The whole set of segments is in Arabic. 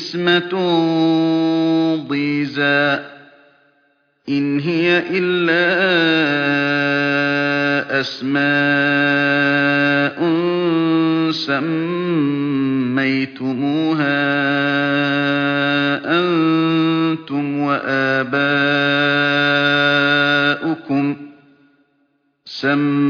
قسمة ضيزى. إن هي إلا أسماء سميتموها أنتم وآباؤكم. سميتموها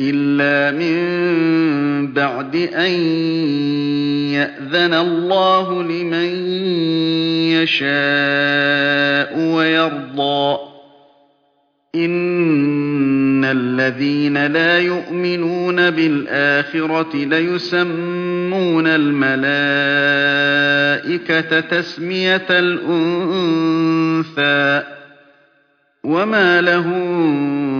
إلا من بعد أن يأذن الله لمن يشاء ويرضى إن الذين لا يؤمنون بالآخرة ليسمون الملائكة تسمية الأنثى وما لهم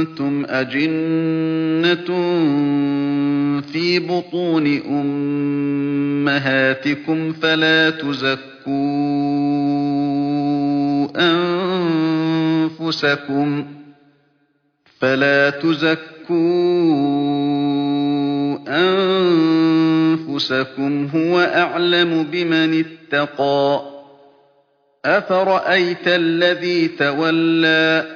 أنتم أجنة في بطون أمهاتكم فلا تزكوا أنفسكم فلا تزكوا أنفسكم هو أعلم بمن اتقى أفرأيت الذي تولى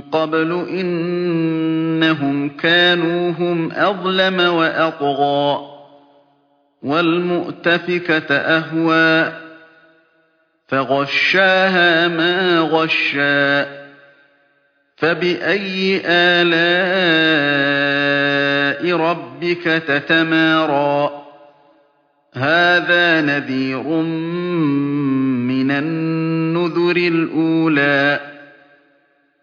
قبل إنهم كانوا هم أظلم وأطغى والمؤتفكة أهوى فغشاها ما غشى فبأي آلاء ربك تتمارى هذا نذير من النذر الأولى